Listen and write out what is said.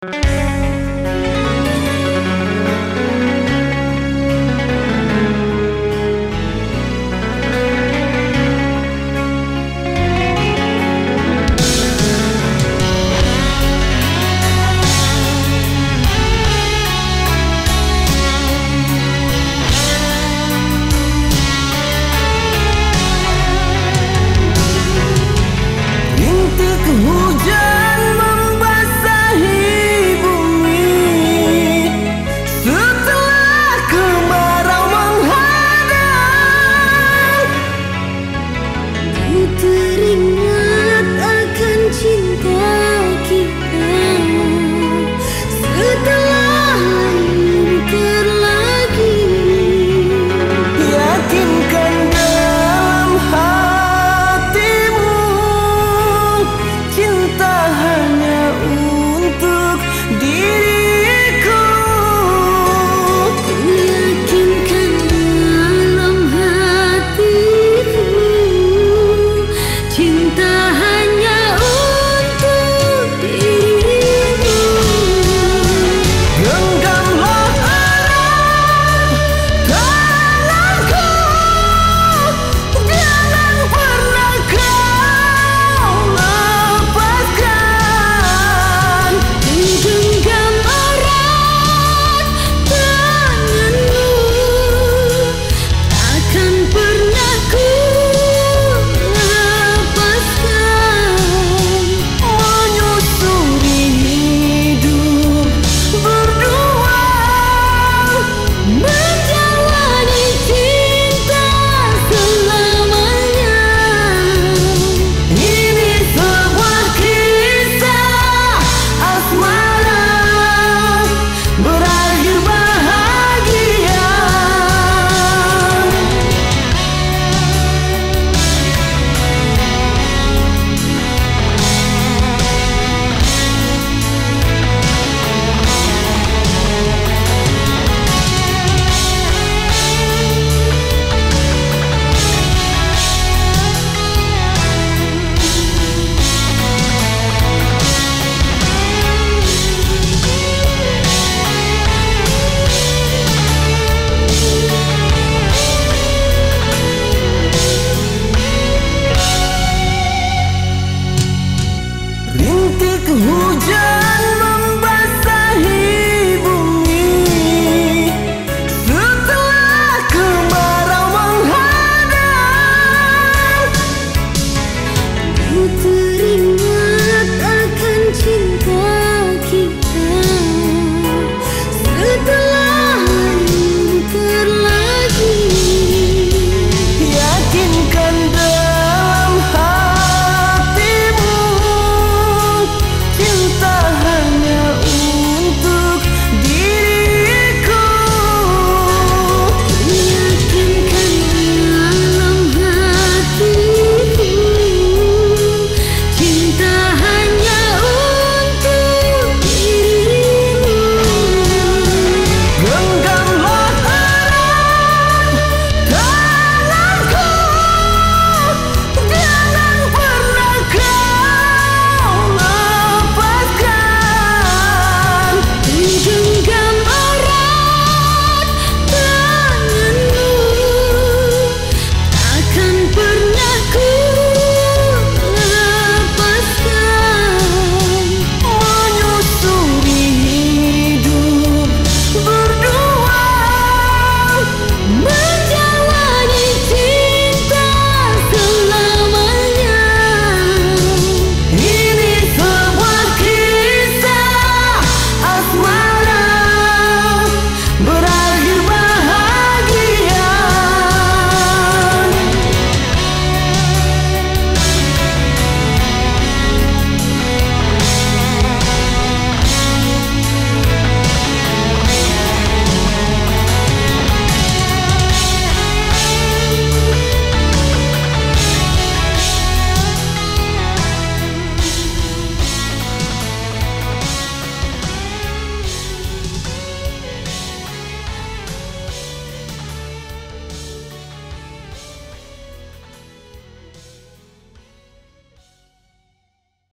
you